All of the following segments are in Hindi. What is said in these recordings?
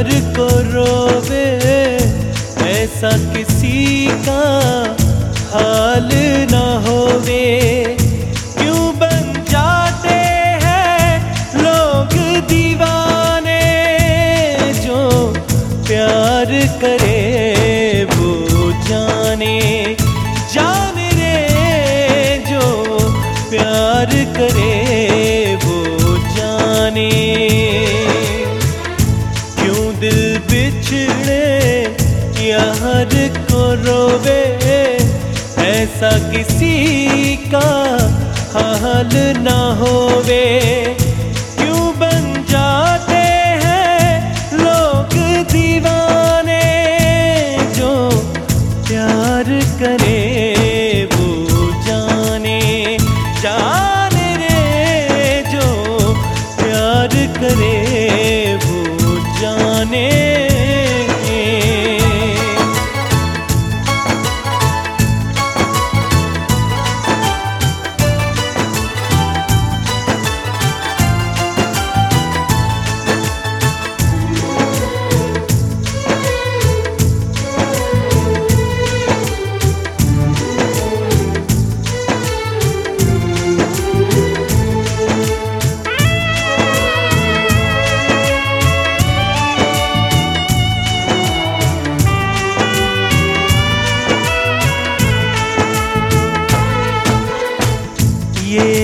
प्यार को रोवे, ऐसा किसी का हाल ना होवे। क्यों बन जाते हैं लोग दीवाने जो प्यार करे वो जाने। जाने रे जो प्यार करे वो जाने। रोवे ऐसा किसी का हाल ना होवे।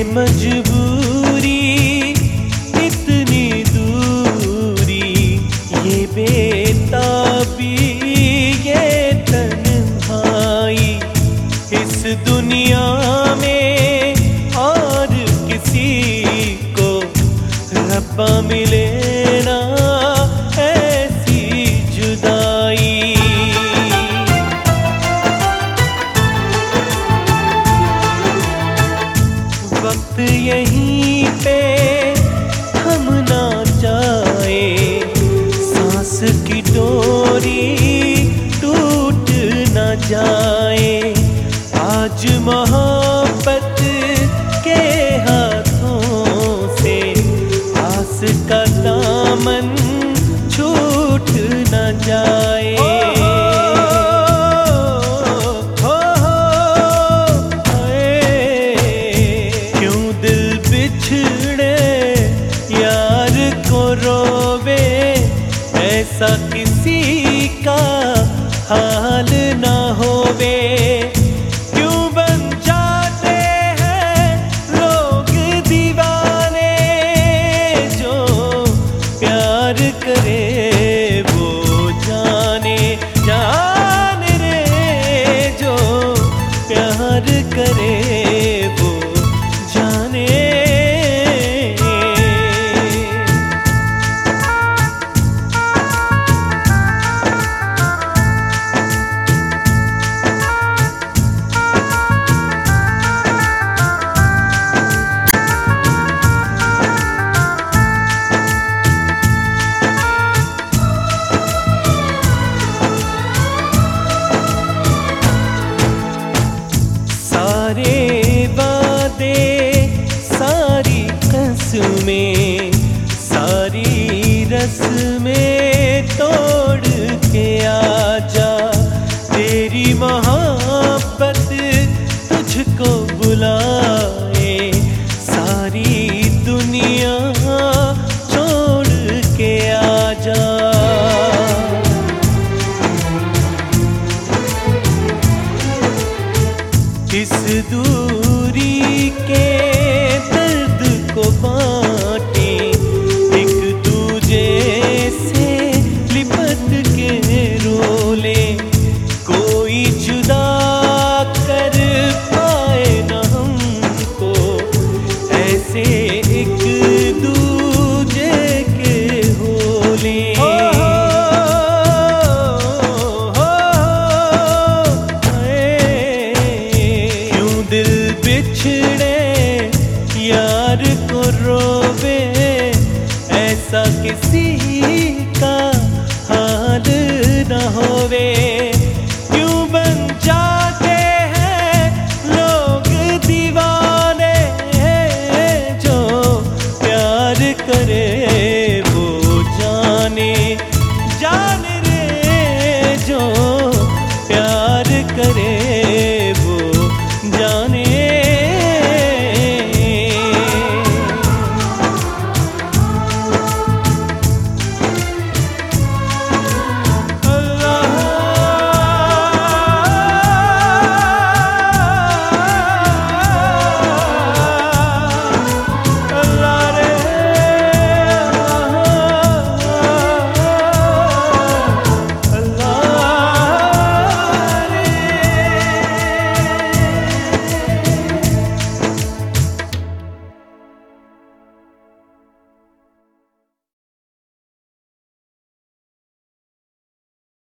mandíbula. हाल ना होवे। क्यों बन जाते हैं लोग दीवाने? जो प्यार करे। सारे वादे सारी कसमें सारी रस में तोड़ के आ बिछड़े यार को रोवे ऐसा किसी